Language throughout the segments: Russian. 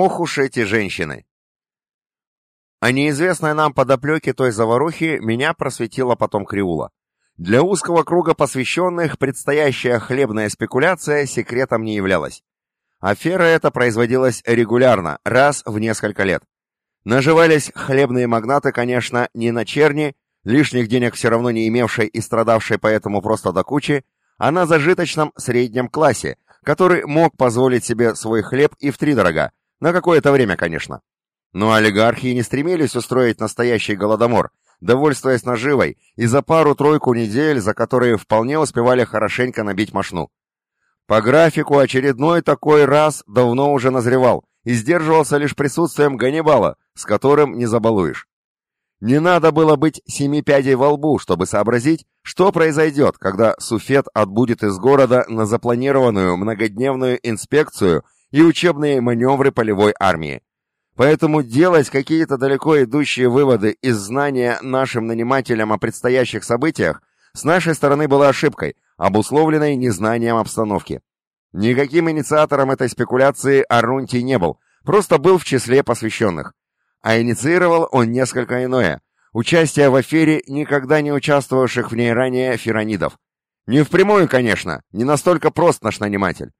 Ох уж эти женщины! О неизвестной нам подоплеке той заварухи меня просветила потом Криула. Для узкого круга посвященных предстоящая хлебная спекуляция секретом не являлась. Афера эта производилась регулярно, раз в несколько лет. Наживались хлебные магнаты, конечно, не на черни, лишних денег все равно не имевшей и страдавшей поэтому просто до кучи, а на зажиточном среднем классе, который мог позволить себе свой хлеб и втридорога, на какое-то время, конечно. Но олигархи не стремились устроить настоящий голодомор, довольствуясь наживой, и за пару-тройку недель, за которые вполне успевали хорошенько набить мошну. По графику очередной такой раз давно уже назревал и сдерживался лишь присутствием Ганнибала, с которым не забалуешь. Не надо было быть семи пядей во лбу, чтобы сообразить, что произойдет, когда Суфет отбудет из города на запланированную многодневную инспекцию и учебные маневры полевой армии. Поэтому делать какие-то далеко идущие выводы из знания нашим нанимателям о предстоящих событиях с нашей стороны была ошибкой, обусловленной незнанием обстановки. Никаким инициатором этой спекуляции Арунтий не был, просто был в числе посвященных. А инициировал он несколько иное – участие в афере никогда не участвовавших в ней ранее феронидов. Не впрямую, конечно, не настолько прост наш наниматель.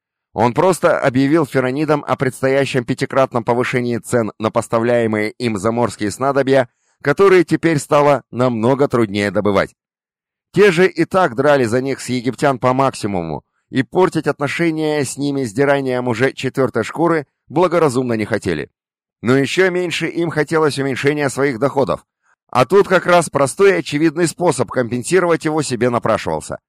Он просто объявил феронидам о предстоящем пятикратном повышении цен на поставляемые им заморские снадобья, которые теперь стало намного труднее добывать. Те же и так драли за них с египтян по максимуму, и портить отношения с ними сдиранием уже четвертой шкуры благоразумно не хотели. Но еще меньше им хотелось уменьшения своих доходов. А тут как раз простой очевидный способ компенсировать его себе напрашивался.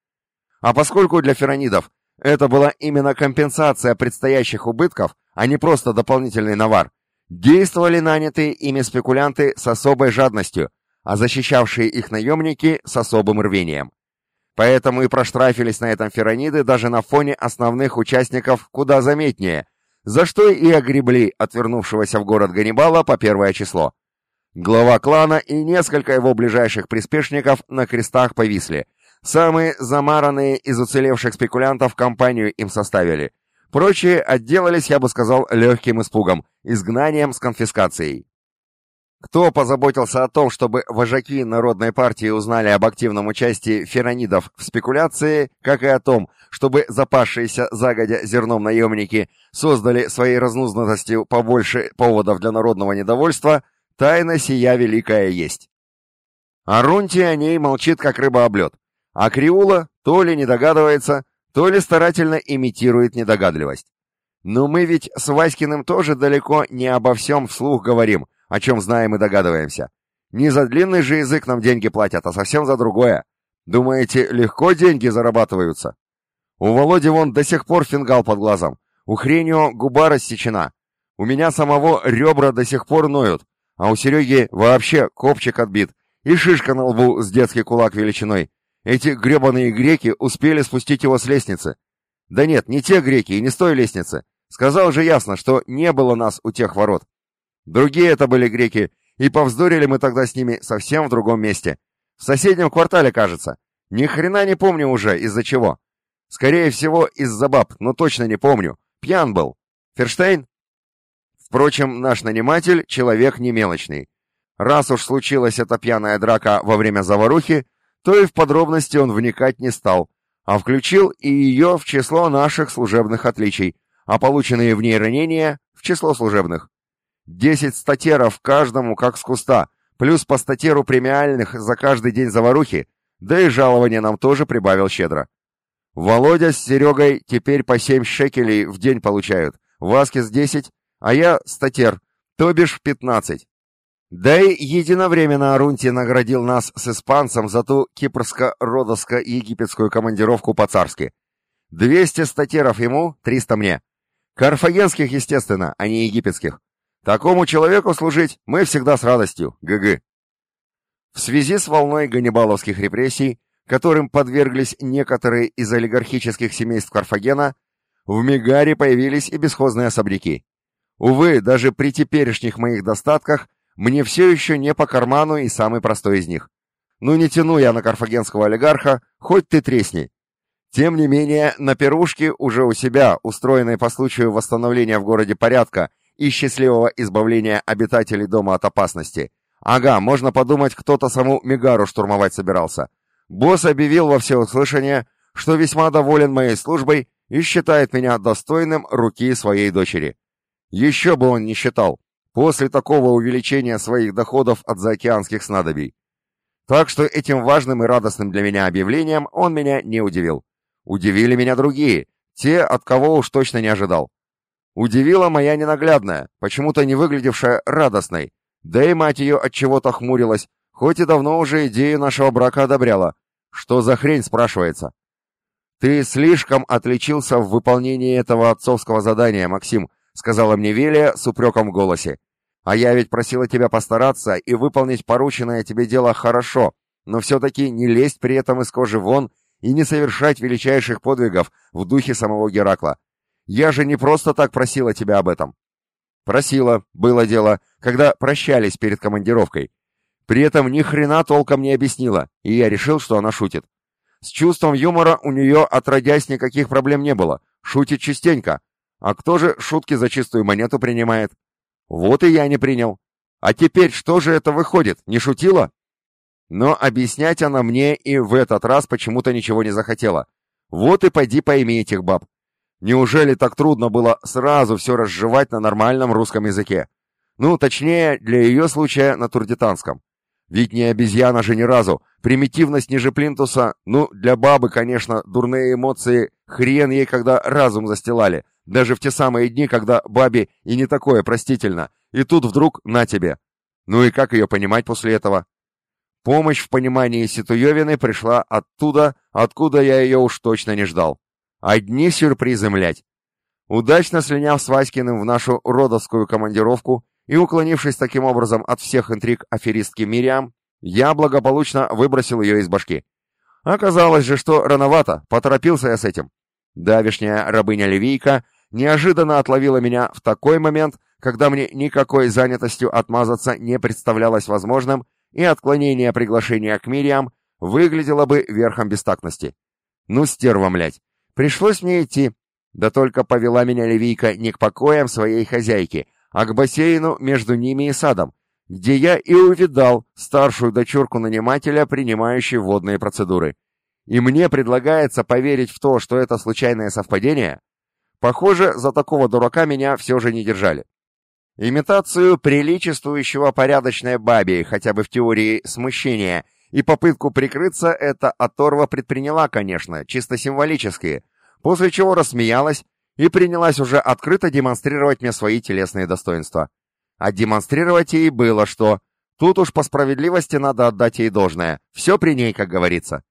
А поскольку для феронидов это была именно компенсация предстоящих убытков, а не просто дополнительный навар. Действовали нанятые ими спекулянты с особой жадностью, а защищавшие их наемники с особым рвением. Поэтому и проштрафились на этом ферониды даже на фоне основных участников куда заметнее, за что и огребли отвернувшегося в город Ганнибала по первое число. Глава клана и несколько его ближайших приспешников на крестах повисли – Самые замаранные из уцелевших спекулянтов компанию им составили. Прочие отделались, я бы сказал, легким испугом, изгнанием с конфискацией. Кто позаботился о том, чтобы вожаки Народной партии узнали об активном участии феронидов в спекуляции, как и о том, чтобы запасшиеся загодя зерном наемники создали своей разнузнатостью побольше поводов для народного недовольства, тайна сия великая есть. Арунти о ней молчит, как рыба об лед. А Криула то ли не догадывается, то ли старательно имитирует недогадливость. Но мы ведь с Васькиным тоже далеко не обо всем вслух говорим, о чем знаем и догадываемся. Не за длинный же язык нам деньги платят, а совсем за другое. Думаете, легко деньги зарабатываются? У Володи вон до сих пор фингал под глазом. У Хренио губа рассечена. У меня самого ребра до сих пор ноют. А у Сереги вообще копчик отбит. И шишка на лбу с детский кулак величиной. Эти гребаные греки успели спустить его с лестницы. Да нет, не те греки и не с той лестницы. Сказал же ясно, что не было нас у тех ворот. Другие это были греки, и повздорили мы тогда с ними совсем в другом месте. В соседнем квартале, кажется. Ни хрена не помню уже, из-за чего. Скорее всего, из-за баб, но точно не помню. Пьян был. Ферштейн? Впрочем, наш наниматель — человек не мелочный. Раз уж случилась эта пьяная драка во время заварухи, то и в подробности он вникать не стал, а включил и ее в число наших служебных отличий, а полученные в ней ранения в число служебных. Десять статеров каждому как с куста, плюс по статеру премиальных за каждый день заварухи, да и жалование нам тоже прибавил щедро. Володя с Серегой теперь по семь шекелей в день получают, Васкис десять, а я статер, то бишь пятнадцать. Да и единовременно Арунти наградил нас с испанцем за ту кипрско-родоско-египетскую командировку по-царски. Двести статеров ему, триста мне. Карфагенских, естественно, а не египетских. Такому человеку служить мы всегда с радостью, ГГ. В связи с волной ганнибаловских репрессий, которым подверглись некоторые из олигархических семейств Карфагена, в Мегаре появились и бесхозные особняки. Увы, даже при теперешних моих достатках мне все еще не по карману и самый простой из них. Ну не тяну я на карфагенского олигарха, хоть ты тресни. Тем не менее, на пирушке уже у себя, устроенной по случаю восстановления в городе порядка и счастливого избавления обитателей дома от опасности. Ага, можно подумать, кто-то саму Мегару штурмовать собирался. Босс объявил во всеуслышание, что весьма доволен моей службой и считает меня достойным руки своей дочери. Еще бы он не считал, после такого увеличения своих доходов от заокеанских снадобий. Так что этим важным и радостным для меня объявлением он меня не удивил. Удивили меня другие, те, от кого уж точно не ожидал. Удивила моя ненаглядная, почему-то не выглядевшая радостной, да и мать ее от чего-то хмурилась, хоть и давно уже идею нашего брака одобряла. Что за хрень, спрашивается? Ты слишком отличился в выполнении этого отцовского задания, Максим, сказала мне Велия с упреком в голосе. А я ведь просила тебя постараться и выполнить порученное тебе дело хорошо, но все-таки не лезть при этом из кожи вон и не совершать величайших подвигов в духе самого Геракла. Я же не просто так просила тебя об этом. Просила, было дело, когда прощались перед командировкой. При этом ни хрена толком не объяснила, и я решил, что она шутит. С чувством юмора у нее отродясь никаких проблем не было, шутит частенько. А кто же шутки за чистую монету принимает? Вот и я не принял. А теперь что же это выходит, не шутила? Но объяснять она мне и в этот раз почему-то ничего не захотела. Вот и пойди пойми этих баб. Неужели так трудно было сразу все разжевать на нормальном русском языке? Ну, точнее, для ее случая на турдитанском. Ведь не обезьяна же ни разу. Примитивность ниже плинтуса, ну, для бабы, конечно, дурные эмоции, хрен ей, когда разум застилали. Даже в те самые дни, когда бабе и не такое простительно. И тут вдруг на тебе. Ну и как ее понимать после этого? Помощь в понимании Ситуевины пришла оттуда, откуда я ее уж точно не ждал. Одни сюрпризы, млять. Удачно слиняв с Васькиным в нашу родовскую командировку и уклонившись таким образом от всех интриг аферистки Мириам, я благополучно выбросил ее из башки. Оказалось же, что рановато, поторопился я с этим. Давишняя рабыня-ливийка неожиданно отловила меня в такой момент, когда мне никакой занятостью отмазаться не представлялось возможным, и отклонение приглашения к Мириам выглядело бы верхом бестактности. Ну, стерва, млять. Пришлось мне идти. Да только повела меня Левийка не к покоям своей хозяйки, а к бассейну между ними и садом, где я и увидал старшую дочурку нанимателя, принимающей водные процедуры. И мне предлагается поверить в то, что это случайное совпадение? Похоже, за такого дурака меня все же не держали. Имитацию приличествующего порядочной бабе, хотя бы в теории смущения – и попытку прикрыться эта оторва предприняла, конечно, чисто символически, после чего рассмеялась и принялась уже открыто демонстрировать мне свои телесные достоинства. А демонстрировать ей было что. Тут уж по справедливости надо отдать ей должное. Все при ней, как говорится.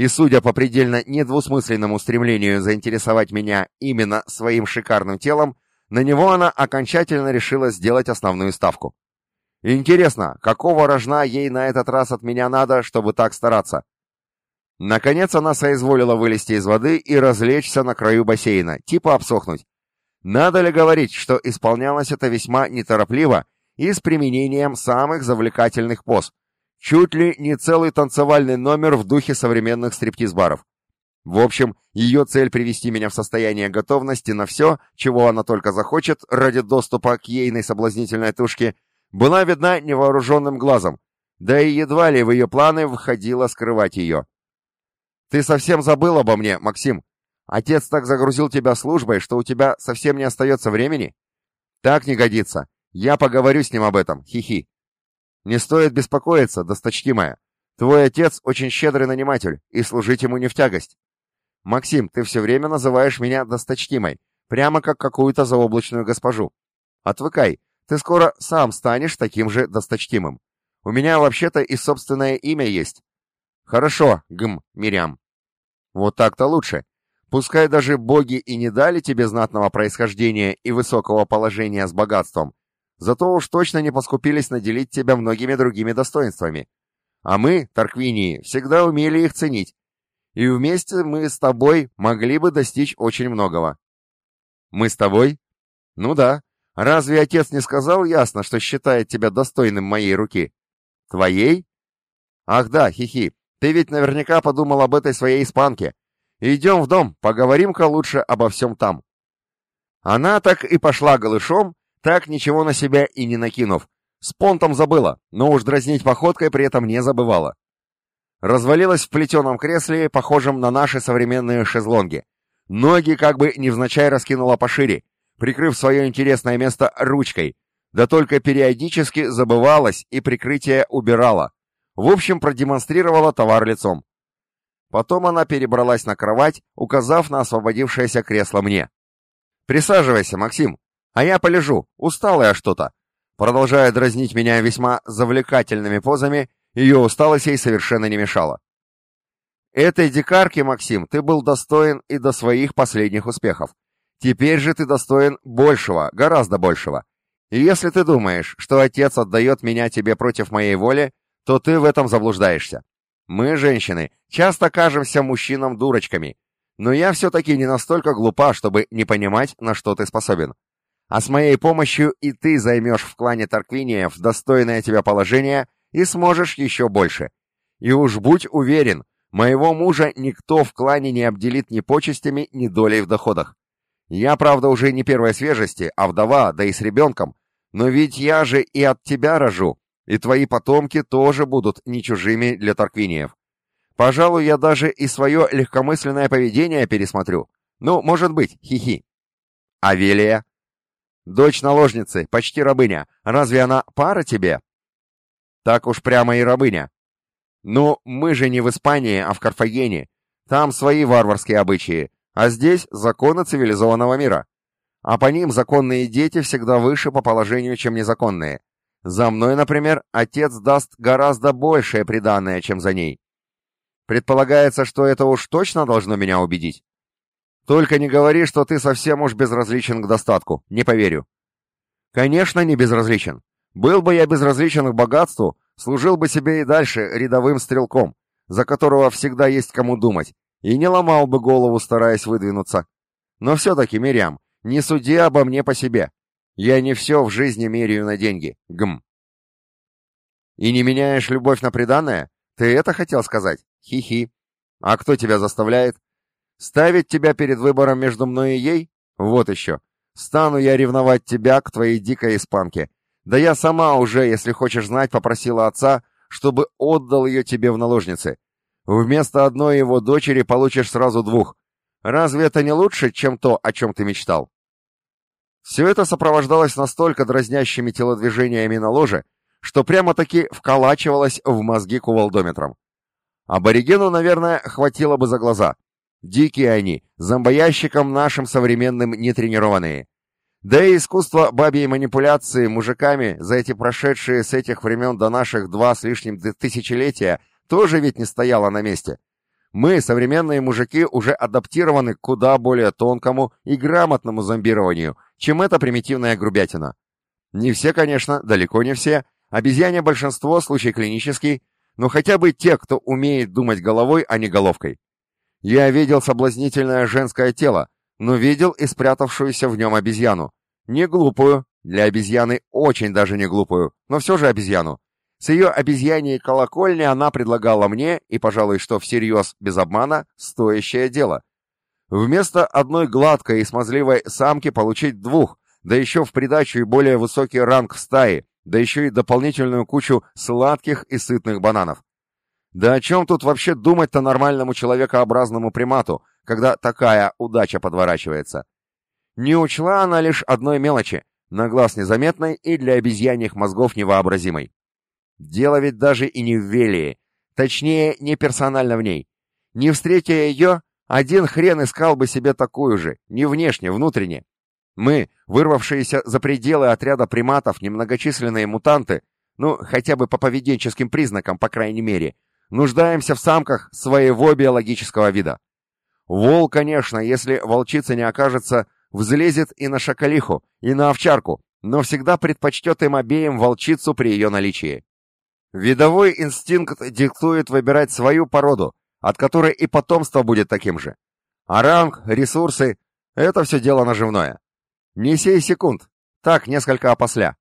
И судя по предельно недвусмысленному стремлению заинтересовать меня именно своим шикарным телом, на него она окончательно решила сделать основную ставку. Интересно, какого рожна ей на этот раз от меня надо, чтобы так стараться? Наконец она соизволила вылезти из воды и развлечься на краю бассейна, типа обсохнуть. Надо ли говорить, что исполнялось это весьма неторопливо и с применением самых завлекательных поз? Чуть ли не целый танцевальный номер в духе современных стриптиз-баров. В общем, ее цель привести меня в состояние готовности на все, чего она только захочет, ради доступа к ейной соблазнительной тушке – была видна невооруженным глазом, да и едва ли в ее планы входило скрывать ее. «Ты совсем забыл обо мне, Максим. Отец так загрузил тебя службой, что у тебя совсем не остается времени?» «Так не годится. Я поговорю с ним об этом, хихи». «Не стоит беспокоиться, досточтимая. Твой отец очень щедрый наниматель, и служить ему не в тягость». «Максим, ты все время называешь меня досточтимой, прямо как какую-то заоблачную госпожу. Отвыкай, ты скоро сам станешь таким же досточтимым. У меня вообще-то и собственное имя есть. Хорошо, гм, Мирям. Вот так-то лучше. Пускай даже боги и не дали тебе знатного происхождения и высокого положения с богатством, зато уж точно не поскупились наделить тебя многими другими достоинствами. А мы, Тарквинии, всегда умели их ценить. И вместе мы с тобой могли бы достичь очень многого. Мы с тобой? Ну да, Разве отец не сказал ясно, что считает тебя достойным моей руки? Твоей? Ах да, хихи, ты ведь наверняка подумал об этой своей испанке. Идем в дом, поговорим-ка лучше обо всем там. Она так и пошла голышом, так ничего на себя и не накинув. С понтом забыла, но уж дразнить походкой при этом не забывала. Развалилась в плетеном кресле, похожем на наши современные шезлонги. Ноги как бы невзначай раскинула пошире, прикрыв свое интересное место ручкой, да только периодически забывалась и прикрытие убирала. В общем, продемонстрировала товар лицом. Потом она перебралась на кровать, указав на освободившееся кресло мне. «Присаживайся, Максим, а я полежу, устала я что-то». Продолжая дразнить меня весьма завлекательными позами, ее усталость ей совершенно не мешала. «Этой дикарки, Максим, ты был достоин и до своих последних успехов. Теперь же ты достоин большего, гораздо большего. И если ты думаешь, что отец отдает меня тебе против моей воли, то ты в этом заблуждаешься. Мы, женщины, часто кажемся мужчинам дурочками, но я все-таки не настолько глупа, чтобы не понимать, на что ты способен. А с моей помощью и ты займешь в клане Тарквиниев достойное тебя положение и сможешь еще больше. И уж будь уверен, моего мужа никто в клане не обделит ни почестями, ни долей в доходах. Я, правда, уже не первой свежести, а вдова, да и с ребенком, но ведь я же и от тебя рожу, и твои потомки тоже будут не чужими для Тарквиниев. Пожалуй, я даже и свое легкомысленное поведение пересмотрю. Ну, может быть, хихи. Авелия. Дочь наложницы, почти рабыня. Разве она пара тебе? Так уж прямо и рабыня. Ну, мы же не в Испании, а в Карфагене. Там свои варварские обычаи, а здесь законы цивилизованного мира. А по ним законные дети всегда выше по положению, чем незаконные. За мной, например, отец даст гораздо большее приданное, чем за ней. Предполагается, что это уж точно должно меня убедить. Только не говори, что ты совсем уж безразличен к достатку, не поверю. Конечно, не безразличен. Был бы я безразличен к богатству, служил бы себе и дальше рядовым стрелком, за которого всегда есть кому думать, и не ломал бы голову, стараясь выдвинуться. Но все-таки, Мирьям, не суди обо мне по себе. Я не все в жизни меряю на деньги. Гм. И не меняешь любовь на преданное? Ты это хотел сказать? Хи-хи. А кто тебя заставляет? Ставить тебя перед выбором между мной и ей? Вот еще. Стану я ревновать тебя к твоей дикой испанке. Да я сама уже, если хочешь знать, попросила отца, чтобы отдал ее тебе в наложницы. Вместо одной его дочери получишь сразу двух. Разве это не лучше, чем то, о чем ты мечтал? Все это сопровождалось настолько дразнящими телодвижениями на ложе, что прямо-таки вколачивалось в мозги кувалдометром. Аборигену, наверное, хватило бы за глаза. Дикие они, зомбоящикам нашим современным нетренированные. Да и искусство бабьей манипуляции мужиками за эти прошедшие с этих времен до наших два с лишним тысячелетия тоже ведь не стояло на месте. Мы, современные мужики, уже адаптированы к куда более тонкому и грамотному зомбированию, чем эта примитивная грубятина. Не все, конечно, далеко не все. Обезьяне большинство, случай клинический, но хотя бы те, кто умеет думать головой, а не головкой. Я видел соблазнительное женское тело, но видел и спрятавшуюся в нем обезьяну. Не глупую, для обезьяны очень даже не глупую, но все же обезьяну. С ее обезьяньей колокольни она предлагала мне, и, пожалуй, что всерьез, без обмана, стоящее дело. Вместо одной гладкой и смазливой самки получить двух, да еще в придачу и более высокий ранг в стае, да еще и дополнительную кучу сладких и сытных бананов. Да о чем тут вообще думать-то нормальному человекообразному примату, когда такая удача подворачивается? Не учла она лишь одной мелочи, на глаз незаметной и для обезьяньих мозгов невообразимой. Дело ведь даже и не в Велии, точнее, не персонально в ней. Не встретя ее, один хрен искал бы себе такую же, не внешне, внутренне. Мы, вырвавшиеся за пределы отряда приматов, немногочисленные мутанты, ну, хотя бы по поведенческим признакам, по крайней мере, нуждаемся в самках своего биологического вида. Вол, конечно, если волчица не окажется, взлезет и на шакалиху, и на овчарку, но всегда предпочтет им обеим волчицу при ее наличии. Видовой инстинкт диктует выбирать свою породу, от которой и потомство будет таким же. А ранг, ресурсы — это все дело наживное. Не сей секунд, так несколько опосля.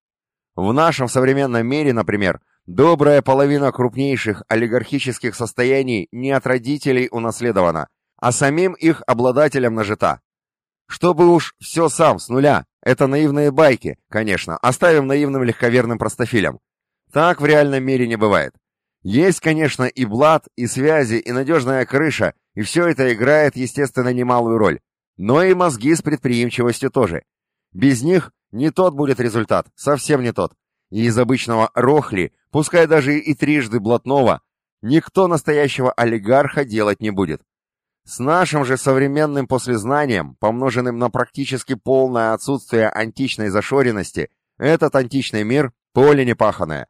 В нашем современном мире, например, добрая половина крупнейших олигархических состояний не от родителей унаследована, а самим их обладателям нажита. Чтобы уж все сам, с нуля, Это наивные байки, конечно, оставим наивным легковерным простофилям. Так в реальном мире не бывает. Есть, конечно, и блат, и связи, и надежная крыша, и все это играет, естественно, немалую роль. Но и мозги с предприимчивостью тоже. Без них не тот будет результат, совсем не тот. И из обычного рохли, пускай даже и трижды блатного, никто настоящего олигарха делать не будет. С нашим же современным послезнанием, помноженным на практически полное отсутствие античной зашоренности, этот античный мир — поле непаханное.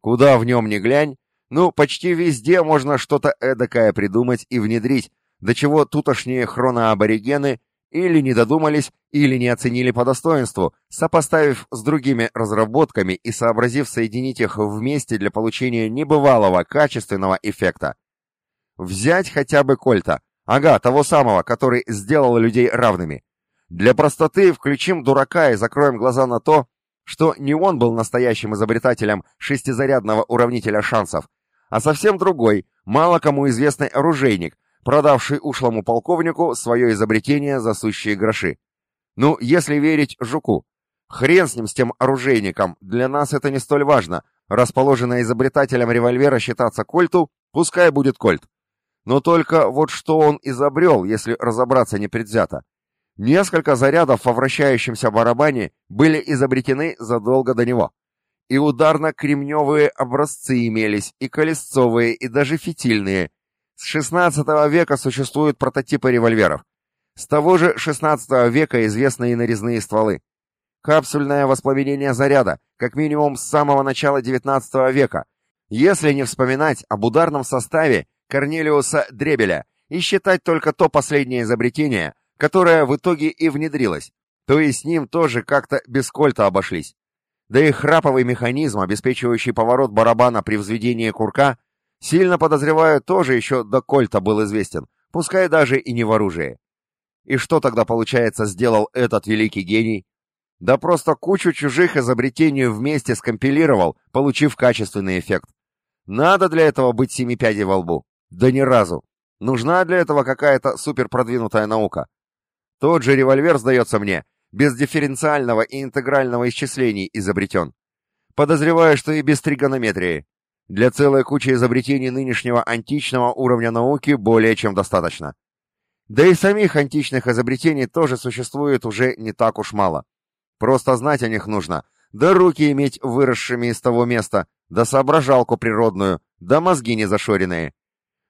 Куда в нем ни глянь, ну, почти везде можно что-то эдакое придумать и внедрить, до чего тутошние хроноаборигены или не додумались, или не оценили по достоинству, сопоставив с другими разработками и сообразив соединить их вместе для получения небывалого качественного эффекта. Взять хотя бы Кольта, ага, того самого, который сделал людей равными. Для простоты включим дурака и закроем глаза на то, что не он был настоящим изобретателем шестизарядного уравнителя шансов, а совсем другой, мало кому известный оружейник, продавший ушлому полковнику свое изобретение за сущие гроши. Ну, если верить Жуку. Хрен с ним, с тем оружейником, для нас это не столь важно. Расположенное изобретателем револьвера считаться кольту, пускай будет кольт. Но только вот что он изобрел, если разобраться непредвзято. Несколько зарядов во вращающемся барабане были изобретены задолго до него. И ударно-кремневые образцы имелись, и колесцовые, и даже фитильные – с XVI века существуют прототипы револьверов. С того же XVI века известны и нарезные стволы. Капсульное воспламенение заряда, как минимум с самого начала XIX века, если не вспоминать об ударном составе Корнелиуса Дребеля и считать только то последнее изобретение, которое в итоге и внедрилось, то и с ним тоже как-то без кольта обошлись. Да и храповый механизм, обеспечивающий поворот барабана при взведении курка, Сильно подозреваю, тоже еще до Кольта был известен, пускай даже и не в оружии. И что тогда, получается, сделал этот великий гений? Да просто кучу чужих изобретений вместе скомпилировал, получив качественный эффект. Надо для этого быть семи пядей во лбу. Да ни разу. Нужна для этого какая-то суперпродвинутая наука. Тот же револьвер, сдается мне, без дифференциального и интегрального исчислений изобретен. Подозреваю, что и без тригонометрии. Для целой кучи изобретений нынешнего античного уровня науки более чем достаточно. Да и самих античных изобретений тоже существует уже не так уж мало. Просто знать о них нужно, да руки иметь выросшими из того места, да соображалку природную, да мозги не зашоренные.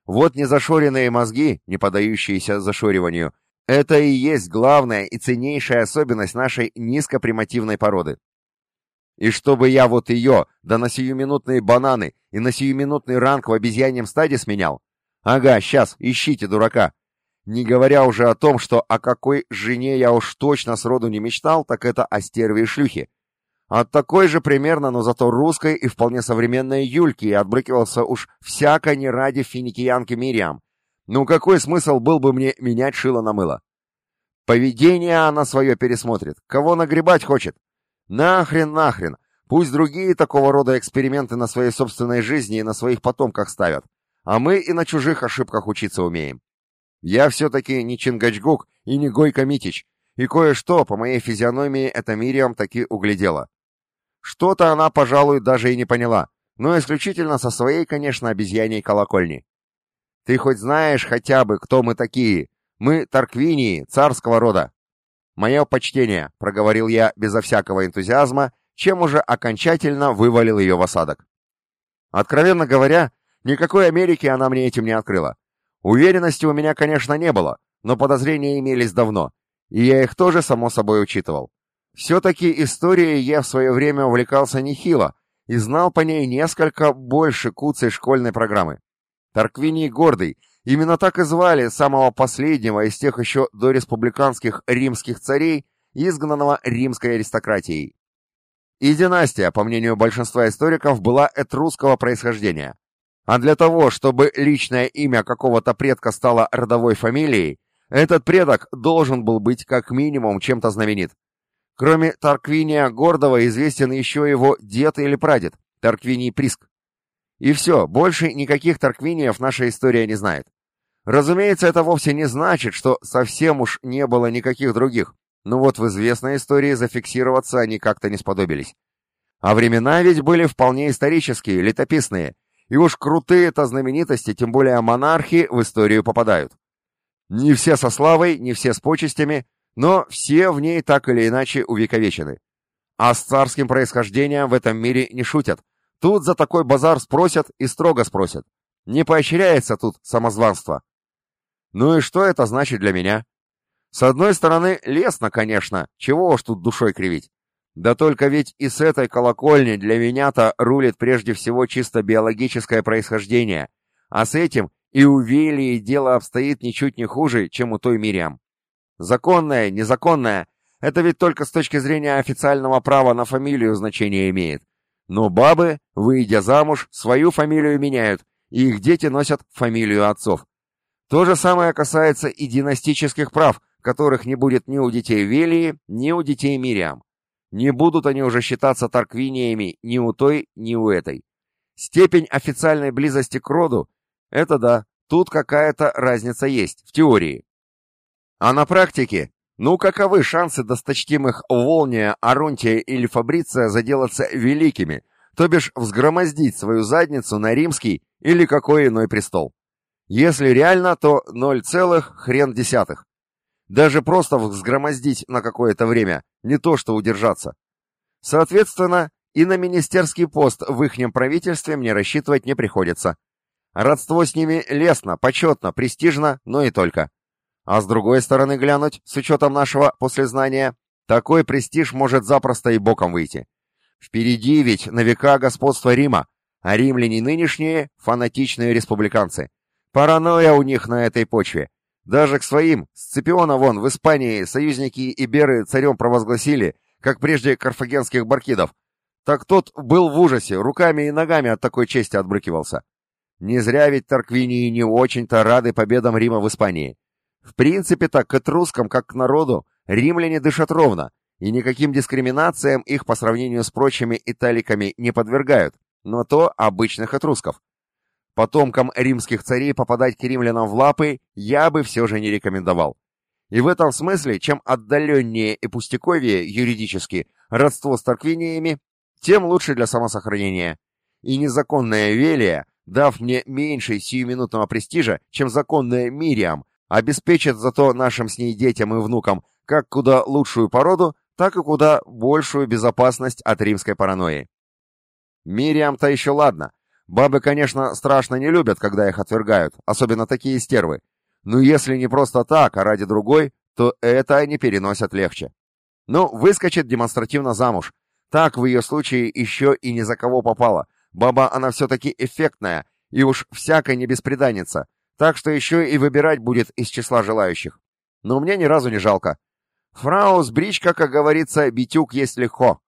Вот незашоренные мозги, не поддающиеся зашориванию, это и есть главная и ценнейшая особенность нашей низкопримативной породы. И чтобы я вот ее, да на сиюминутные бананы и на сиюминутный ранг в обезьяньем стаде сменял? Ага, сейчас, ищите дурака. Не говоря уже о том, что о какой жене я уж точно сроду не мечтал, так это о стерве и шлюхе. От такой же примерно, но зато русской и вполне современной Юльки и отбрыкивался уж всяко не ради финикиянки Мириам. Ну какой смысл был бы мне менять шило на мыло? Поведение она свое пересмотрит. Кого нагребать хочет? Нахрен, нахрен. Пусть другие такого рода эксперименты на своей собственной жизни и на своих потомках ставят. А мы и на чужих ошибках учиться умеем. Я все-таки не Чингачгук и не Гойко Митич, и кое-что по моей физиономии эта Мириам таки углядела. Что-то она, пожалуй, даже и не поняла, но исключительно со своей, конечно, обезьяней колокольни. Ты хоть знаешь хотя бы, кто мы такие? Мы Тарквинии, царского рода. «Мое почтение», — проговорил я безо всякого энтузиазма, чем уже окончательно вывалил ее в осадок. Откровенно говоря, никакой Америки она мне этим не открыла. Уверенности у меня, конечно, не было, но подозрения имелись давно, и я их тоже, само собой, учитывал. Все-таки историей я в свое время увлекался нехило и знал по ней несколько больше куцей школьной программы. Тарквиний гордый, Именно так и звали самого последнего из тех еще дореспубликанских римских царей, изгнанного римской аристократией. И династия, по мнению большинства историков, была этрусского происхождения. А для того, чтобы личное имя какого-то предка стало родовой фамилией, этот предок должен был быть как минимум чем-то знаменит. Кроме Тарквиния Гордого известен еще его дед или прадед, Тарквиний Приск. И все, больше никаких Тарквиниев наша история не знает. Разумеется, это вовсе не значит, что совсем уж не было никаких других. Но вот в известной истории зафиксироваться они как-то не сподобились. А времена ведь были вполне исторические, летописные, и уж крутые-то знаменитости, тем более монархи, в историю попадают. Не все со славой, не все с почестями, но все в ней так или иначе увековечены. А с царским происхождением в этом мире не шутят. Тут за такой базар спросят и строго спросят. Не поощряется тут самозванство. Ну и что это значит для меня? С одной стороны, лестно, конечно, чего уж тут душой кривить. Да только ведь и с этой колокольни для меня-то рулит прежде всего чисто биологическое происхождение, а с этим и у Велии дело обстоит ничуть не хуже, чем у той Мириам. Законное, незаконное — это ведь только с точки зрения официального права на фамилию значение имеет. Но бабы, выйдя замуж, свою фамилию меняют, и их дети носят фамилию отцов. То же самое касается и династических прав, которых не будет ни у детей Велии, ни у детей Мириам. Не будут они уже считаться тарквиниями ни у той, ни у этой. Степень официальной близости к роду – это да, тут какая-то разница есть, в теории. А на практике, ну каковы шансы досточтимых Волния, Арунтия или Фабриция заделаться великими, то бишь взгромоздить свою задницу на римский или какой иной престол? Если реально, то 0, хрен десятых. Даже просто взгромоздить на какое-то время, не то что удержаться. Соответственно, и на министерский пост в ихнем правительстве мне рассчитывать не приходится. Родство с ними лестно, почетно, престижно, но и только. А с другой стороны глянуть, с учетом нашего послезнания, такой престиж может запросто и боком выйти. Впереди ведь на века господства Рима, а римляне нынешние – фанатичные республиканцы. Паранойя у них на этой почве, даже к своим, Сципиона вон, в Испании, союзники Иберы царем провозгласили, как прежде карфагенских баркидов. Так тот был в ужасе, руками и ногами от такой чести отбрыкивался. Не зря ведь Тарквинии не очень-то рады победам Рима в Испании. В принципе так к этрускам, как к народу, римляне дышат ровно, и никаким дискриминациям их по сравнению с прочими италиками не подвергают, но то обычных этрусков. Потомкам римских царей попадать к римлянам в лапы я бы все же не рекомендовал. И в этом смысле, чем отдаленнее и пустяковее юридически родство с Тарквиниями, тем лучше для самосохранения. И незаконная Велия, дав мне меньше сиюминутного престижа, чем законная Мириам, обеспечит зато нашим с ней детям и внукам как куда лучшую породу, так и куда большую безопасность от римской паранойи. Мириам-то еще ладно, Бабы, конечно, страшно не любят, когда их отвергают, особенно такие стервы. Но если не просто так, а ради другой, то это они переносят легче. Ну, выскочит демонстративно замуж. Так в ее случае еще и ни за кого попала. Баба она все-таки эффектная, и уж всякой не беспреданница, так что еще и выбирать будет из числа желающих. Но мне ни разу не жалко. Фрау с бричка, как говорится, битюк есть легко.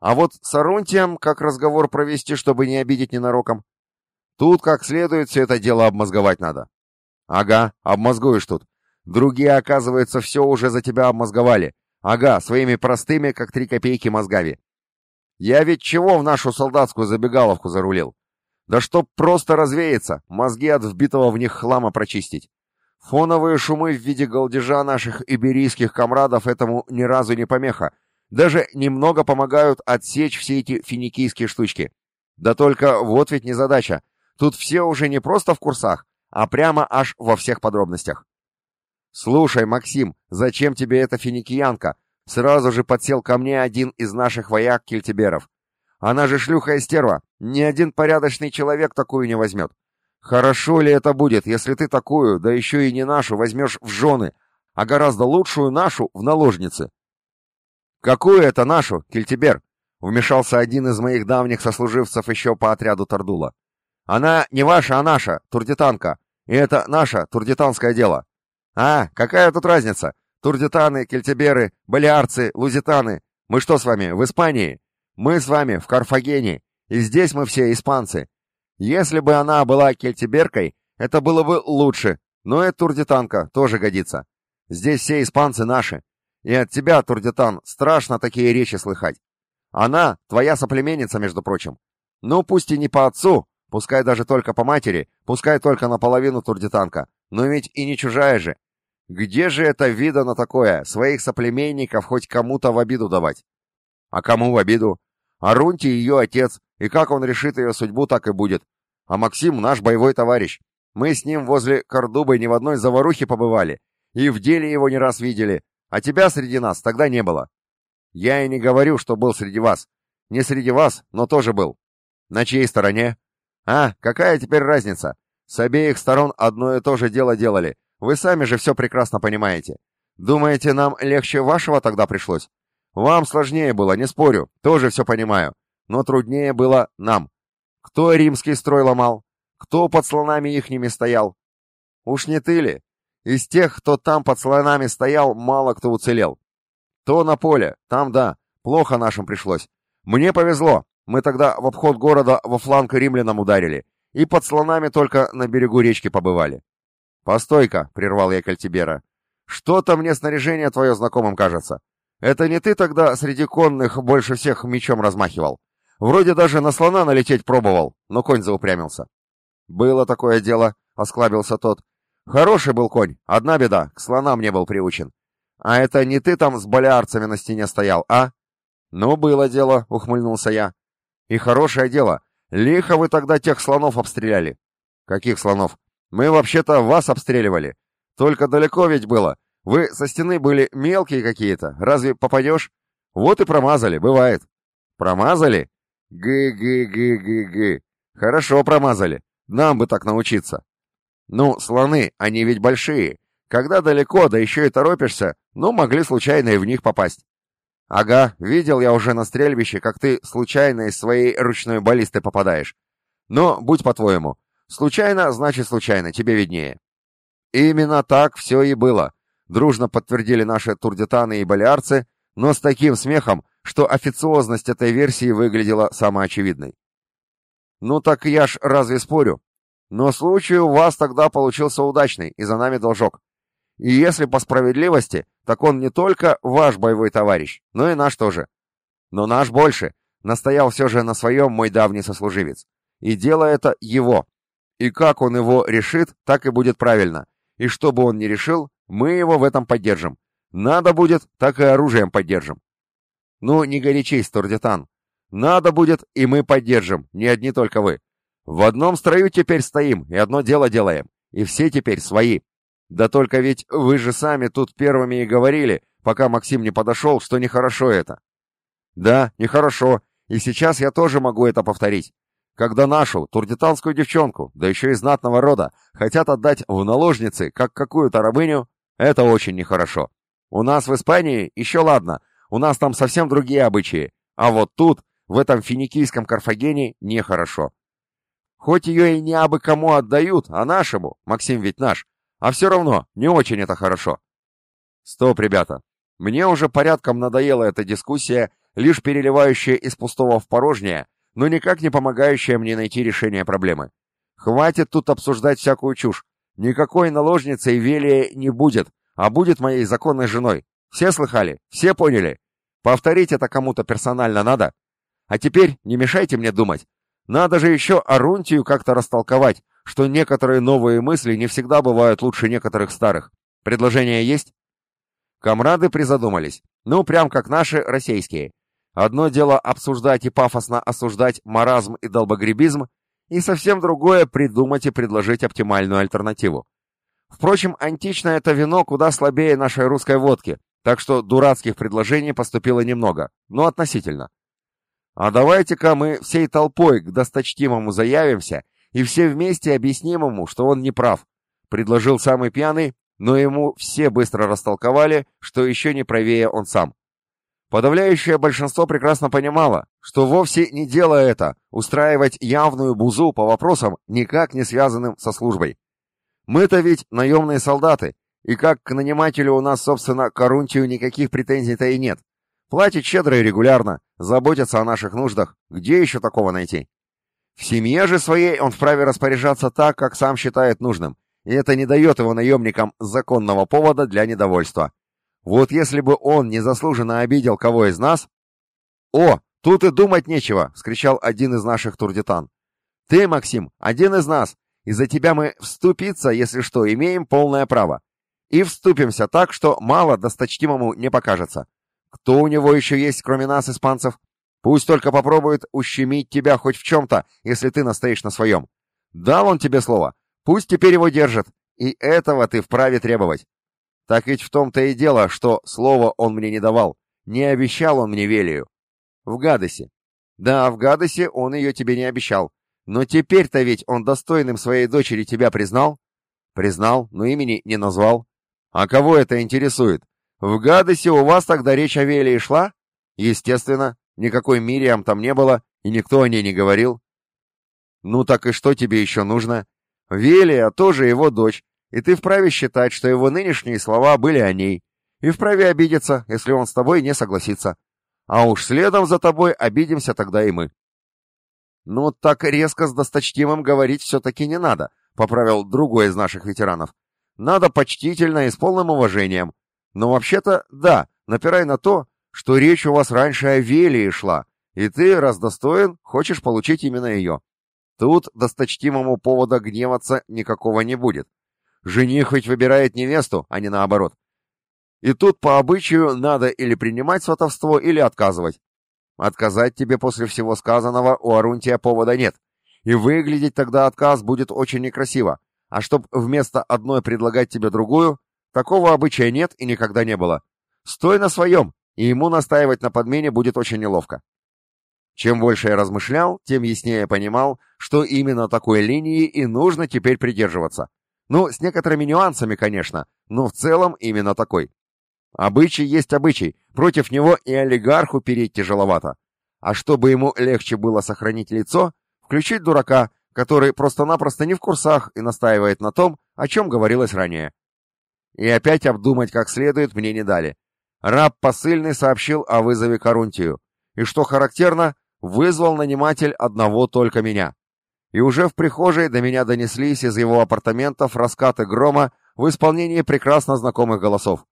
А вот с Арунтием как разговор провести, чтобы не обидеть ненароком? Тут как следует все это дело обмозговать надо. Ага, обмозгуешь тут. Другие, оказывается, все уже за тебя обмозговали. Ага, своими простыми, как три копейки мозгами. Я ведь чего в нашу солдатскую забегаловку зарулил? Да чтоб просто развеяться, мозги от вбитого в них хлама прочистить. Фоновые шумы в виде голдежа наших иберийских комрадов этому ни разу не помеха, даже немного помогают отсечь все эти финикийские штучки. Да только вот ведь незадача. Тут все уже не просто в курсах, а прямо аж во всех подробностях. «Слушай, Максим, зачем тебе эта финикиянка?» Сразу же подсел ко мне один из наших вояк кельтиберов. «Она же шлюха и стерва. Ни один порядочный человек такую не возьмет. Хорошо ли это будет, если ты такую, да еще и не нашу, возьмешь в жены, а гораздо лучшую нашу в наложницы?» «Какую это нашу, Кельтибер?» — вмешался один из моих давних сослуживцев еще по отряду Тардула. «Она не ваша, а наша, турдитанка, и это наше турдитанское дело». «А, какая тут разница? Турдитаны, кельтиберы, балиарцы, лузитаны. Мы что с вами, в Испании? Мы с вами в Карфагене, и здесь мы все испанцы. Если бы она была кельтиберкой, это было бы лучше, но и турдитанка тоже годится. Здесь все испанцы наши. И от тебя, Турдитан, страшно такие речи слыхать. Она твоя соплеменница, между прочим. Ну, пусть и не по отцу, пускай даже только по матери, пускай только наполовину Турдитанка, но ведь и не чужая же. Где же это видано такое, своих соплеменников хоть кому-то в обиду давать? А кому в обиду? Арунти ее отец, и как он решит ее судьбу, так и будет. А Максим наш боевой товарищ. Мы с ним возле Кордубы ни в одной заварухе побывали, и в деле его не раз видели, а тебя среди нас тогда не было. Я и не говорю, что был среди вас. Не среди вас, но тоже был. На чьей стороне? А, какая теперь разница? С обеих сторон одно и то же дело делали. Вы сами же все прекрасно понимаете. Думаете, нам легче вашего тогда пришлось? Вам сложнее было, не спорю, тоже все понимаю. Но труднее было нам. Кто римский строй ломал? Кто под слонами ихними стоял? Уж не ты ли? Из тех, кто там под слонами стоял, мало кто уцелел. То на поле, там да, плохо нашим пришлось. Мне повезло, мы тогда в обход города во фланг римлянам ударили, и под слонами только на берегу речки побывали. «Постой-ка», — прервал я Кальтибера. «Что-то мне снаряжение твое знакомым кажется. Это не ты тогда среди конных больше всех мечом размахивал? Вроде даже на слона налететь пробовал, но конь заупрямился». «Было такое дело», — осклабился тот. «Хороший был конь, одна беда, к слонам не был приучен. А это не ты там с болярцами на стене стоял, а?» «Ну, было дело», — ухмыльнулся я. «И хорошее дело. Лихо вы тогда тех слонов обстреляли». «Каких слонов? Мы вообще-то вас обстреливали. Только далеко ведь было. Вы со стены были мелкие какие-то. Разве попадешь? Вот и промазали, бывает». «Промазали? Гы-гы-гы-гы-гы. Хорошо промазали. Нам бы так научиться». «Ну, слоны, они ведь большие. Когда далеко, да еще и торопишься, ну, могли случайно и в них попасть. «Ага, видел я уже на стрельбище, как ты случайно из своей ручной баллисты попадаешь. Но, будь по-твоему, случайно, значит случайно, тебе виднее». «Именно так все и было», — дружно подтвердили наши турдитаны и балиарцы, но с таким смехом, что официозность этой версии выглядела самоочевидной. «Ну так я ж разве спорю? Но случай у вас тогда получился удачный, и за нами должок. И если по справедливости, так он не только ваш боевой товарищ, но и наш тоже. Но наш больше, настоял все же на своем мой давний сослуживец. И дело это его. И как он его решит, так и будет правильно. И что бы он ни решил, мы его в этом поддержим. Надо будет, так и оружием поддержим. Ну, не горячись, Турдитан. Надо будет, и мы поддержим, не одни только вы. В одном строю теперь стоим, и одно дело делаем. И все теперь свои. Да только ведь вы же сами тут первыми и говорили, пока Максим не подошел, что нехорошо это. Да, нехорошо, и сейчас я тоже могу это повторить. Когда нашу, турдитанскую девчонку, да еще и знатного рода, хотят отдать в наложницы, как какую-то рабыню, это очень нехорошо. У нас в Испании еще ладно, у нас там совсем другие обычаи, а вот тут, в этом финикийском Карфагене, нехорошо. Хоть ее и не абы кому отдают, а нашему, Максим ведь наш, а все равно, не очень это хорошо. Стоп, ребята. Мне уже порядком надоела эта дискуссия, лишь переливающая из пустого в порожнее, но никак не помогающая мне найти решение проблемы. Хватит тут обсуждать всякую чушь. Никакой наложницей Велия не будет, а будет моей законной женой. Все слыхали? Все поняли? Повторить это кому-то персонально надо? А теперь не мешайте мне думать. Надо же еще Арунтию как-то растолковать, что некоторые новые мысли не всегда бывают лучше некоторых старых. Предложения есть? Комрады призадумались. Ну, прям как наши, российские. Одно дело обсуждать и пафосно осуждать маразм и долбогребизм, и совсем другое придумать и предложить оптимальную альтернативу. Впрочем, античное это вино куда слабее нашей русской водки, так что дурацких предложений поступило немного, но относительно. А давайте-ка мы всей толпой к досточтимому заявимся и все вместе объясним ему, что он не прав. Предложил самый пьяный, но ему все быстро растолковали, что еще не правее он сам. Подавляющее большинство прекрасно понимало, что вовсе не дело это устраивать явную бузу по вопросам, никак не связанным со службой. Мы-то ведь наемные солдаты, и как к нанимателю у нас, собственно, к Арунтию никаких претензий-то и нет. Платит щедро и регулярно, заботится о наших нуждах. Где еще такого найти? В семье же своей он вправе распоряжаться так, как сам считает нужным, и это не дает его наемникам законного повода для недовольства. Вот если бы он незаслуженно обидел кого из нас... «О, тут и думать нечего!» — вскричал один из наших турдитан. «Ты, Максим, один из нас, и за тебя мы вступиться, если что, имеем полное право. и вступимся так, что мало досточтимому не покажется. Кто у него еще есть, кроме нас, испанцев? Пусть только попробует ущемить тебя хоть в чем-то, если ты настоишь на своем. Дал он тебе слово, пусть теперь его держит, и этого ты вправе требовать. Так ведь в том-то и дело, что слово он мне не давал, не обещал он мне Велию. В Гадесе. Да, в Гадесе он ее тебе не обещал. Но теперь-то ведь он достойным своей дочери тебя признал? Признал, но имени не назвал. А кого это интересует? В Гадесе у вас тогда речь о Велии шла? Естественно, никакой Мириам там не было, и никто о ней не говорил. Ну так и что тебе еще нужно? Велия тоже его дочь, и ты вправе считать, что его нынешние слова были о ней, и вправе обидеться, если он с тобой не согласится. А уж следом за тобой обидимся тогда и мы. Ну, так резко с досточтимым говорить все-таки не надо, поправил другой из наших ветеранов. Надо почтительно и с полным уважением. Но вообще-то, да, напирай на то, что речь у вас раньше о Велии шла, и ты, раз достоин, хочешь получить именно ее. Тут досточтимому повода гневаться никакого не будет. Жених хоть выбирает невесту, а не наоборот. И тут по обычаю надо или принимать сватовство, или отказывать. Отказать тебе после всего сказанного у Арунтия повода нет. И выглядеть тогда отказ будет очень некрасиво. А чтоб вместо одной предлагать тебе другую, такого обычая нет и никогда не было. Стой на своем, и ему настаивать на подмене будет очень неловко. Чем больше я размышлял, тем яснее понимал, что именно такой линии и нужно теперь придерживаться. Ну, с некоторыми нюансами, конечно, но в целом именно такой. Обычай есть обычай, против него и олигарху переть тяжеловато. А чтобы ему легче было сохранить лицо, включить дурака, который просто-напросто не в курсах и настаивает на том, о чем говорилось ранее. И опять обдумать как следует мне не дали. Раб посыльный сообщил о вызове Корунтию, и, что характерно, вызвал наниматель одного только меня и уже в прихожей до меня донеслись из его апартаментов раскаты грома в исполнении прекрасно знакомых голосов.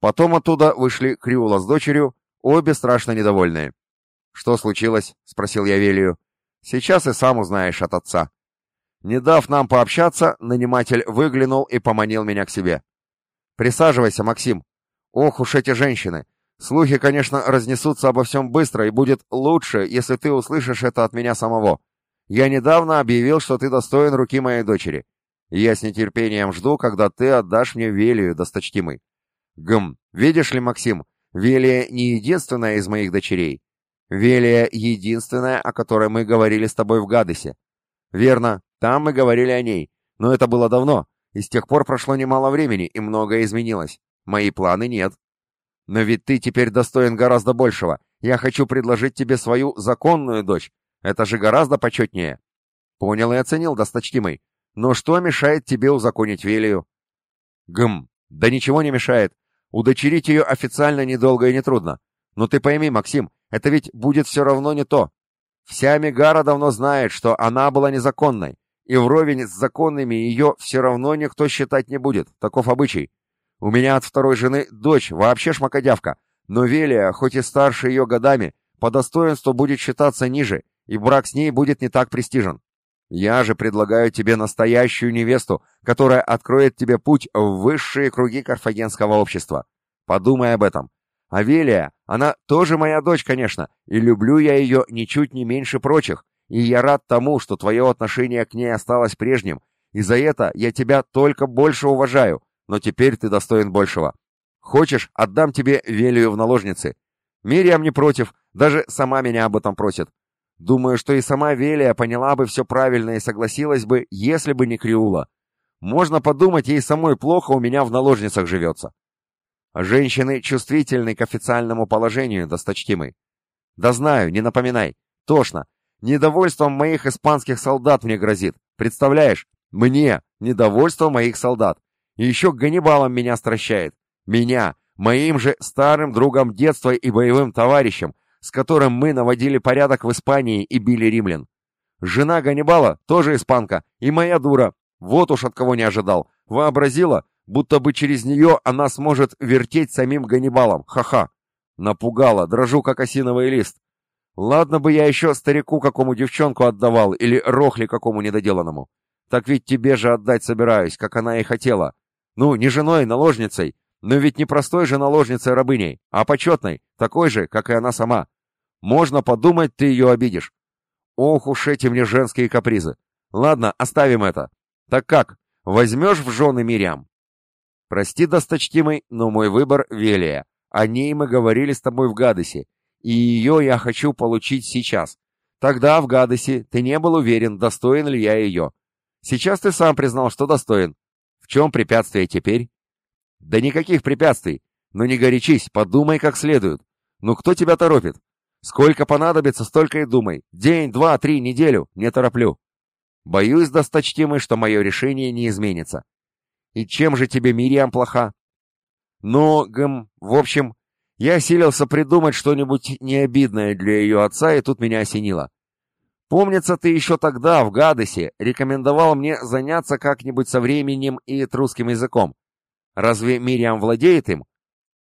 Потом оттуда вышли Криула с дочерью, обе страшно недовольные. «Что случилось?» — спросил я Велию. «Сейчас и сам узнаешь от отца». Не дав нам пообщаться, наниматель выглянул и поманил меня к себе. «Присаживайся, Максим. Ох уж эти женщины. Слухи, конечно, разнесутся обо всем быстро, и будет лучше, если ты услышишь это от меня самого. Я недавно объявил, что ты достоин руки моей дочери. я с нетерпением жду, когда ты отдашь мне Велию, досточтимый. Гм, видишь ли, Максим, Велия не единственная из моих дочерей. Велия единственная, о которой мы говорили с тобой в Гадесе. Верно, там мы говорили о ней, но это было давно, и с тех пор прошло немало времени, и многое изменилось. Мои планы нет. Но ведь ты теперь достоин гораздо большего. Я хочу предложить тебе свою законную дочь, это же гораздо почетнее. Понял и оценил, досточтимый. Но что мешает тебе узаконить Велию? Гм, да ничего не мешает. Удочерить ее официально недолго и нетрудно. Но ты пойми, Максим, это ведь будет все равно не то. Вся Мегара давно знает, что она была незаконной, и вровень с законными ее все равно никто считать не будет, таков обычай. У меня от второй жены дочь, вообще шмакодявка, но Велия, хоть и старше ее годами, по достоинству будет считаться ниже, и брак с ней будет не так престижен. Я же предлагаю тебе настоящую невесту, которая откроет тебе путь в высшие круги карфагенского общества. Подумай об этом. Авелия, она тоже моя дочь, конечно, и люблю я ее ничуть не меньше прочих, и я рад тому, что твое отношение к ней осталось прежним, и за это я тебя только больше уважаю, но теперь ты достоин большего. Хочешь, отдам тебе Велию в наложницы. Мириам не против, даже сама меня об этом просит. Думаю, что и сама Велия поняла бы все правильно и согласилась бы, если бы не Криула. Можно подумать, ей самой плохо у меня в наложницах живется. Женщины чувствительны к официальному положению, досточтимый. Да знаю, не напоминай. Тошно. Недовольством моих испанских солдат мне грозит. Представляешь? Мне недовольство моих солдат. И еще Ганнибалом меня стращает. Меня, моим же старым другом детства и боевым товарищем, с которым мы наводили порядок в Испании и били римлян. Жена Ганнибала тоже испанка, и моя дура, вот уж от кого не ожидал, вообразила, будто бы через нее она сможет вертеть самим Ганнибалом, ха-ха. Напугала, дрожу как осиновый лист. Ладно бы я еще старику какому девчонку отдавал или рохли какому недоделанному. Так ведь тебе же отдать собираюсь, как она и хотела. Ну, не женой, наложницей, но ведь не простой же наложницей-рабыней, а почетной, такой же, как и она сама. Можно подумать, ты ее обидишь. Ох уж эти мне женские капризы. Ладно, оставим это. Так как, возьмешь в жены Мириам? Прости, досточтимый, но мой выбор — Велия. О ней мы говорили с тобой в Гадесе, и ее я хочу получить сейчас. Тогда в Гадесе ты не был уверен, достоин ли я ее. Сейчас ты сам признал, что достоин. В чем препятствие теперь? Да никаких препятствий. Но не горячись, подумай как следует. Ну кто тебя торопит? Сколько понадобится, столько и думай. День, два, три, неделю. Не тороплю. Боюсь, досточтимый, что мое решение не изменится. И чем же тебе Мириам плоха? Ну, гм, в общем, я силился придумать что-нибудь необидное для ее отца, и тут меня осенило. Помнится, ты еще тогда, в Гадесе, рекомендовал мне заняться как-нибудь со временем и этрусским языком. Разве Мириам владеет им?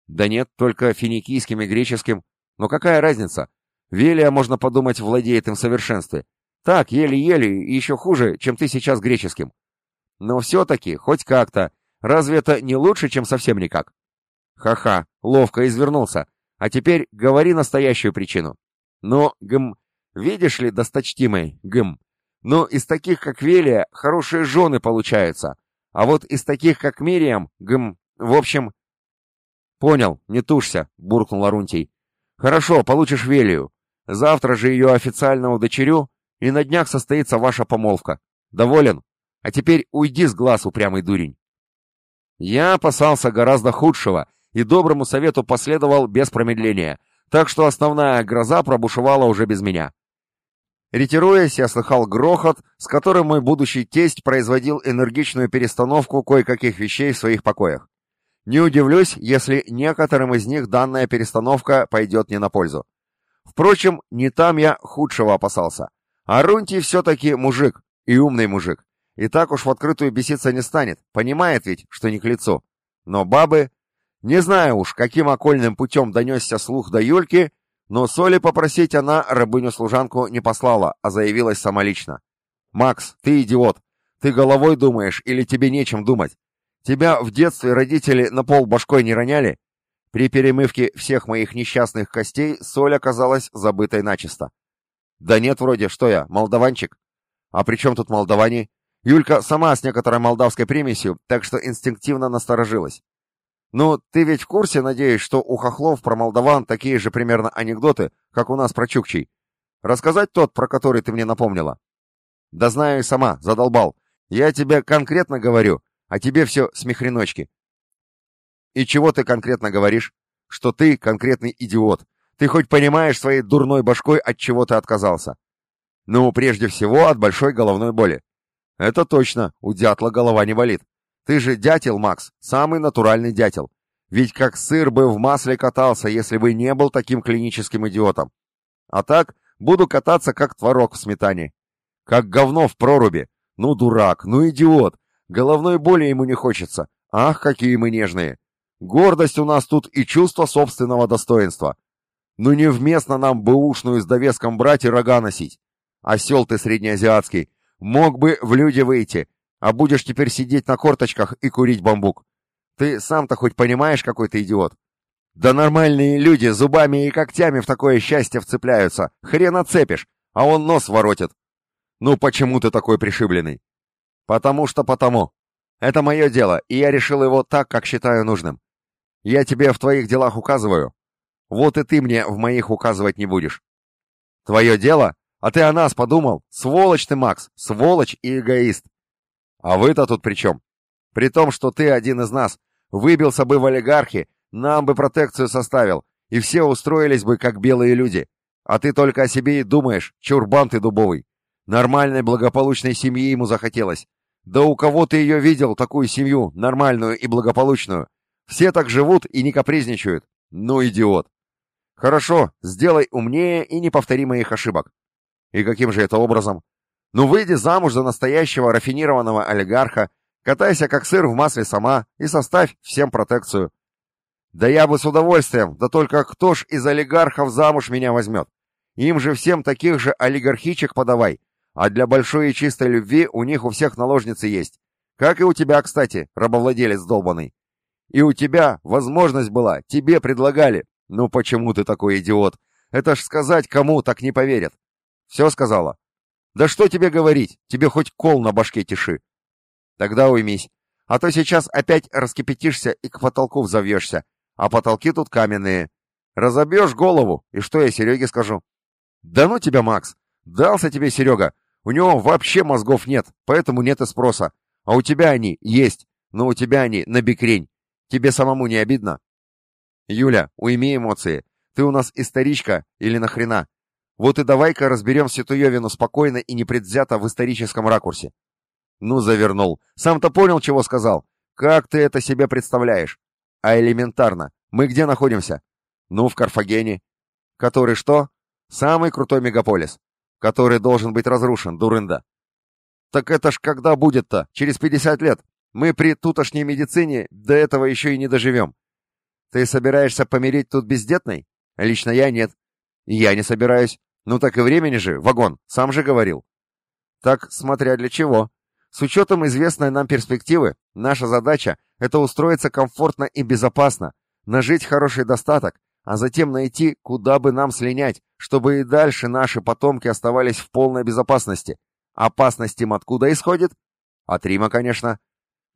Да нет, только финикийским и греческим. Но какая разница? Велия, можно подумать, владеет им в совершенстве. Так, еле-еле, и еще хуже, чем ты сейчас греческим. Но все-таки, хоть как-то, разве это не лучше, чем совсем никак? Ха-ха, ловко извернулся. А теперь говори настоящую причину. Но, гм, видишь ли, досточтимый, гм, ну, из таких, как Велия, хорошие жены получаются. А вот из таких, как Мириам, гм, в общем... Понял, не тушься, буркнул Арунтий. Хорошо, получишь Велию. Завтра же ее официально удочерю, и на днях состоится ваша помолвка. Доволен? А теперь уйди с глаз, упрямый дурень. Я опасался гораздо худшего, и доброму совету последовал без промедления, так что основная гроза пробушевала уже без меня. Ретируясь, я слыхал грохот, с которым мой будущий тесть производил энергичную перестановку кое-каких вещей в своих покоях. Не удивлюсь, если некоторым из них данная перестановка пойдет не на пользу. Впрочем, не там я худшего опасался. Арунтий все-таки мужик, и умный мужик. И так уж в открытую беситься не станет, понимает ведь, что не к лицу. Но бабы... Не знаю уж, каким окольным путем донесся слух до Юльки, но соли попросить она рабыню-служанку не послала, а заявилась самолично. «Макс, ты идиот! Ты головой думаешь или тебе нечем думать? Тебя в детстве родители на пол башкой не роняли? При перемывке всех моих несчастных костей соль оказалась забытой начисто. Да нет, вроде, что я, молдаванчик? А при чем тут молдаване? Юлька сама с некоторой молдавской примесью, так что инстинктивно насторожилась. Ну, ты ведь в курсе, надеюсь, что у хохлов про молдаван такие же примерно анекдоты, как у нас про чукчей? Рассказать тот, про который ты мне напомнила? Да знаю и сама, задолбал. Я тебе конкретно говорю, а тебе все смехреночки. И чего ты конкретно говоришь? Что ты конкретный идиот. Ты хоть понимаешь своей дурной башкой, от чего ты отказался? Ну, прежде всего, от большой головной боли. Это точно, у дятла голова не болит. Ты же дятел, Макс, самый натуральный дятел. Ведь как сыр бы в масле катался, если бы не был таким клиническим идиотом. А так, буду кататься как творог в сметане. Как говно в проруби. Ну, дурак, ну, идиот. Головной боли ему не хочется. Ах, какие мы нежные. Гордость у нас тут и чувство собственного достоинства. Ну, невместно нам бэушную с довеском брать и рога носить. Осел ты среднеазиатский, Мог бы в люди выйти, а будешь теперь сидеть на корточках и курить бамбук. Ты сам-то хоть понимаешь, какой ты идиот? Да нормальные люди зубами и когтями в такое счастье вцепляются. Хрен отцепишь, а он нос воротит. Ну почему ты такой пришибленный? Потому что потому. Это мое дело, и я решил его так, как считаю нужным. Я тебе в твоих делах указываю. Вот и ты мне в моих указывать не будешь. Твое дело а ты о нас подумал? Сволочь ты, Макс, сволочь и эгоист. А вы-то тут при чем? При том, что ты один из нас. Выбился бы в олигархи, нам бы протекцию составил, и все устроились бы, как белые люди. А ты только о себе и думаешь, чурбан ты дубовый. Нормальной благополучной семьи ему захотелось. Да у кого ты ее видел, такую семью, нормальную и благополучную? Все так живут и не капризничают. Ну, идиот. Хорошо, сделай умнее и не повтори моих ошибок. И каким же это образом? Ну, выйди замуж за настоящего рафинированного олигарха, катайся как сыр в масле сама и составь всем протекцию. Да я бы с удовольствием, да только кто ж из олигархов замуж меня возьмет? Им же всем таких же олигархичек подавай, а для большой и чистой любви у них у всех наложницы есть. Как и у тебя, кстати, рабовладелец долбанный. И у тебя возможность была, тебе предлагали. Ну почему ты такой идиот? Это ж сказать кому, так не поверят. Все сказала? Да что тебе говорить, тебе хоть кол на башке тиши. Тогда уймись. А то сейчас опять раскипятишься и к потолку взовьешься. А потолки тут каменные. Разобьешь голову, и что я Сереге скажу? Да ну тебя, Макс! Дался тебе Серега! У него вообще мозгов нет, поэтому нет и спроса. А у тебя они есть, но у тебя они на бекрень. Тебе самому не обидно? Юля, уйми эмоции. Ты у нас историчка или нахрена? Вот и давай-ка разберем Ситуевину спокойно и непредвзято в историческом ракурсе. Ну, завернул. Сам-то понял, чего сказал. Как ты это себе представляешь? А элементарно. Мы где находимся? Ну, в Карфагене. Который что? Самый крутой мегаполис. Который должен быть разрушен, дурында. Так это ж когда будет-то? Через 50 лет. Мы при тутошней медицине до этого еще и не доживем. Ты собираешься помереть тут бездетной? Лично я нет. Я не собираюсь. Ну так и времени же, вагон, сам же говорил. Так, смотря для чего. С учетом известной нам перспективы, наша задача — это устроиться комфортно и безопасно, нажить хороший достаток, а затем найти, куда бы нам слинять, чтобы и дальше наши потомки оставались в полной безопасности. Опасность им откуда исходит? От Рима, конечно.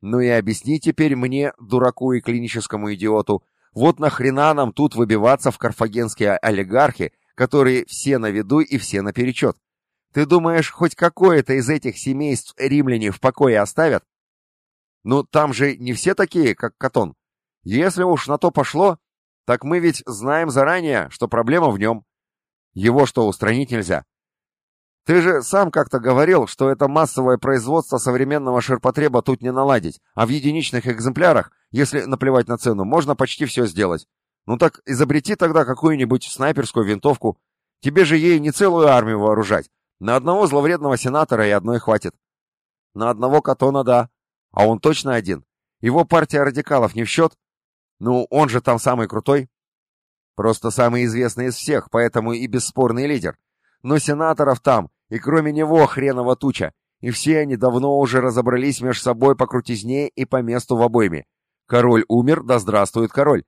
Ну и объясни теперь мне, дураку и клиническому идиоту, вот нахрена нам тут выбиваться в карфагенские олигархи, которые все на виду и все наперечет? Ты думаешь, хоть какое-то из этих семейств римляне в покое оставят? Ну, там же не все такие, как Катон. Если уж на то пошло, так мы ведь знаем заранее, что проблема в нем. Его что, устранить нельзя? Ты же сам как-то говорил, что это массовое производство современного ширпотреба тут не наладить, а в единичных экземплярах, если наплевать на цену, можно почти все сделать. Ну так изобрети тогда какую-нибудь снайперскую винтовку. Тебе же ей не целую армию вооружать. На одного зловредного сенатора и одной хватит. На одного Катона, да. А он точно один. Его партия радикалов не в счет. Ну, он же там самый крутой. Просто самый известный из всех, поэтому и бесспорный лидер. Но сенаторов там и кроме него хренова туча, и все они давно уже разобрались между собой по крутизне и по месту в обойме. Король умер, да здравствует король.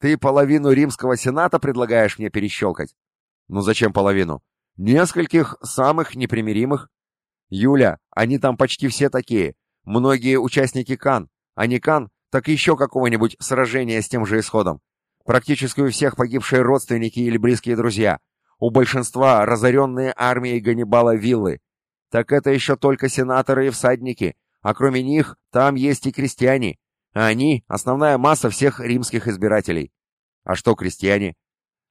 Ты половину римского сената предлагаешь мне перещелкать? Ну зачем половину? Нескольких самых непримиримых. Юля, они там почти все такие. Многие участники Кан, а не Кан, так еще какого-нибудь сражения с тем же исходом. Практически у всех погибшие родственники или близкие друзья. У большинства разоренные армией Ганнибала виллы. Так это еще только сенаторы и всадники, а кроме них там есть и крестьяне. А они — основная масса всех римских избирателей. А что крестьяне?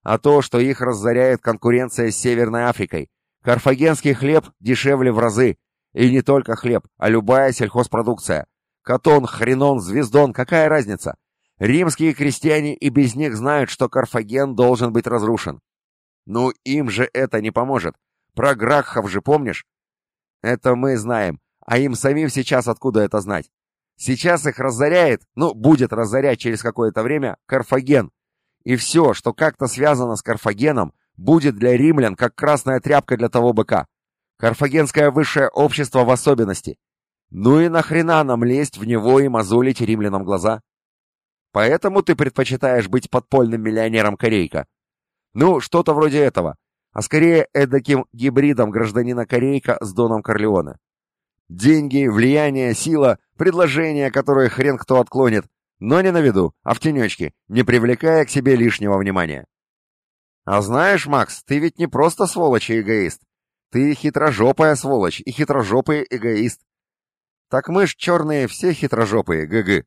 А то, что их разоряет конкуренция с Северной Африкой. Карфагенский хлеб дешевле в разы. И не только хлеб, а любая сельхозпродукция. Катон, хренон, звездон, какая разница? Римские крестьяне и без них знают, что Карфаген должен быть разрушен. Ну, им же это не поможет. Про Гракхов же помнишь? Это мы знаем, а им самим сейчас откуда это знать? Сейчас их разоряет, ну, будет разорять через какое-то время, Карфаген. И все, что как-то связано с Карфагеном, будет для римлян как красная тряпка для того быка. Карфагенское высшее общество в особенности. Ну и нахрена нам лезть в него и мозолить римлянам глаза? Поэтому ты предпочитаешь быть подпольным миллионером Корейка. Ну, что-то вроде этого. А скорее эдаким гибридом гражданина Корейка с Доном Корлеоне. Деньги, влияние, сила, предложения, которые хрен кто отклонит, но не на виду, а в тенечке, не привлекая к себе лишнего внимания. А знаешь, Макс, ты ведь не просто сволочь и эгоист. Ты хитрожопая сволочь и хитрожопый эгоист. Так мы ж черные все хитрожопые, ГГ.